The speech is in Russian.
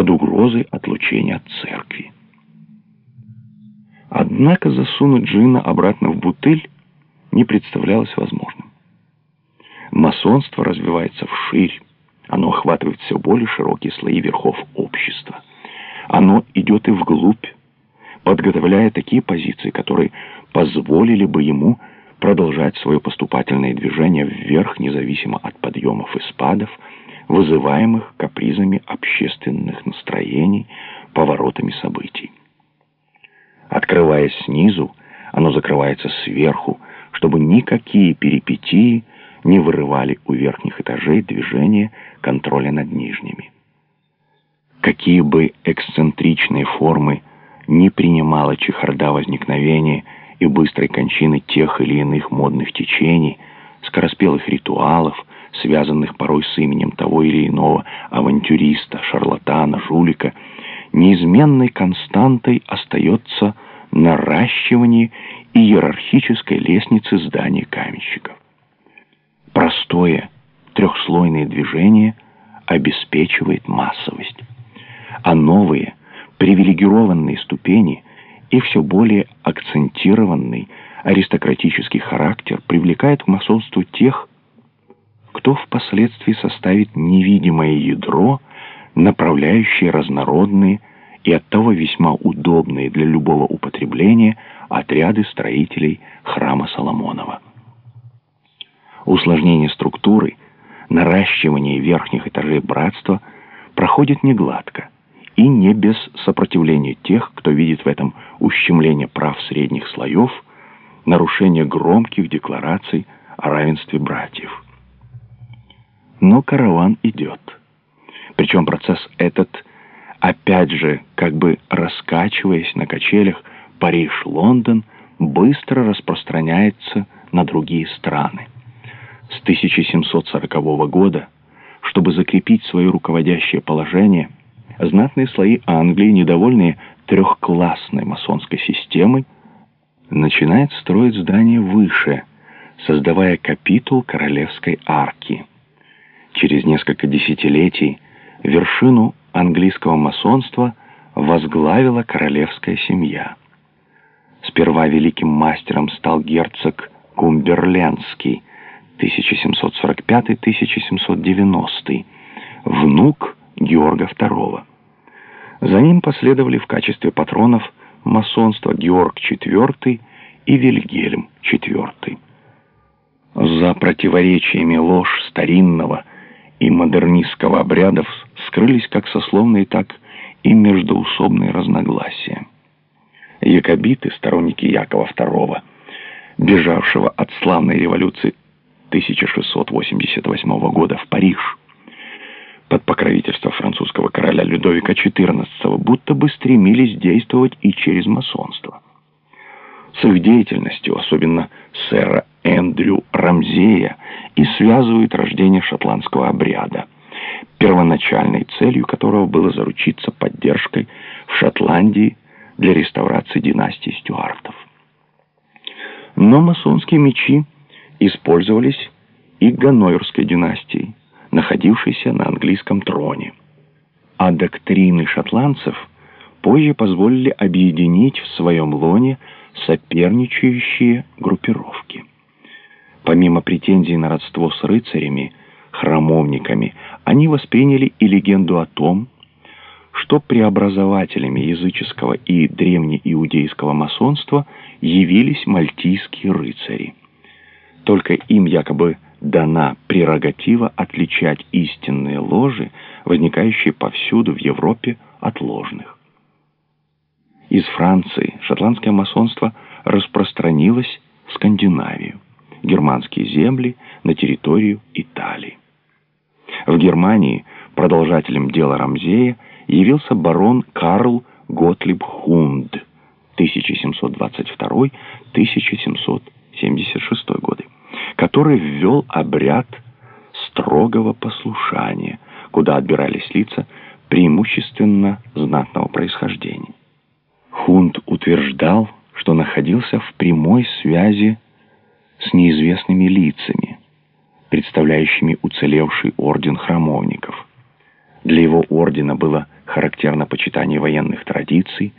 под угрозой отлучения от церкви. Однако засунуть джина обратно в бутыль не представлялось возможным. Масонство развивается вширь, оно охватывает все более широкие слои верхов общества. Оно идет и вглубь, подготовляя такие позиции, которые позволили бы ему продолжать свое поступательное движение вверх, независимо от подъемов и спадов, вызываемых капризами общественных настроений, поворотами событий. Открываясь снизу, оно закрывается сверху, чтобы никакие перипетии не вырывали у верхних этажей движения контроля над нижними. Какие бы эксцентричные формы не принимала чехарда возникновения и быстрой кончины тех или иных модных течений, скороспелых ритуалов, связанных порой с именем того или иного авантюриста, шарлатана, жулика, неизменной константой остается наращивание иерархической лестницы зданий каменщиков. Простое трехслойное движение обеспечивает массовость, а новые привилегированные ступени и все более акцентированный аристократический характер привлекает к масонству тех, кто впоследствии составит невидимое ядро, направляющее разнородные и оттого весьма удобные для любого употребления отряды строителей храма Соломонова. Усложнение структуры, наращивание верхних этажей братства проходит негладко и не без сопротивления тех, кто видит в этом ущемление прав средних слоев, нарушение громких деклараций о равенстве братьев. Но караван идет. Причем процесс этот, опять же, как бы раскачиваясь на качелях Париж-Лондон, быстро распространяется на другие страны с 1740 года, чтобы закрепить свое руководящее положение, знатные слои Англии, недовольные трехклассной масонской системой, начинают строить здание выше, создавая капитул королевской арки. Через несколько десятилетий вершину английского масонства возглавила королевская семья. Сперва великим мастером стал герцог Кумберлендский, 1745-1790, внук Георга II. За ним последовали в качестве патронов масонства Георг IV и Вильгельм IV. За противоречиями ложь старинного и модернистского обрядов скрылись как сословные, так и междоусобные разногласия. Якобиты, сторонники Якова II, бежавшего от славной революции 1688 года в Париж под покровительство французского короля Людовика XIV, будто бы стремились действовать и через масонство. С их деятельностью, особенно сэра Эндрю Рамзея, и связывают рождение шотландского обряда, первоначальной целью которого было заручиться поддержкой в Шотландии для реставрации династии Стюартов. Но масонские мечи использовались и Ганноверской династией, находившейся на английском троне. А доктрины шотландцев позже позволили объединить в своем лоне соперничающие группировки. Помимо претензий на родство с рыцарями, храмовниками, они восприняли и легенду о том, что преобразователями языческого и древнеиудейского масонства явились мальтийские рыцари. Только им якобы дана прерогатива отличать истинные ложи, возникающие повсюду в Европе, от ложных. Из Франции шотландское масонство распространилось в Скандинавию, германские земли на территорию Италии. В Германии продолжателем дела Рамзея явился барон Карл Готлиб Хунд 1722-1776 годы который ввел обряд строгого послушания, куда отбирались лица преимущественно знатного происхождения. Хунт утверждал, что находился в прямой связи с неизвестными лицами, представляющими уцелевший орден храмовников. Для его ордена было характерно почитание военных традиций,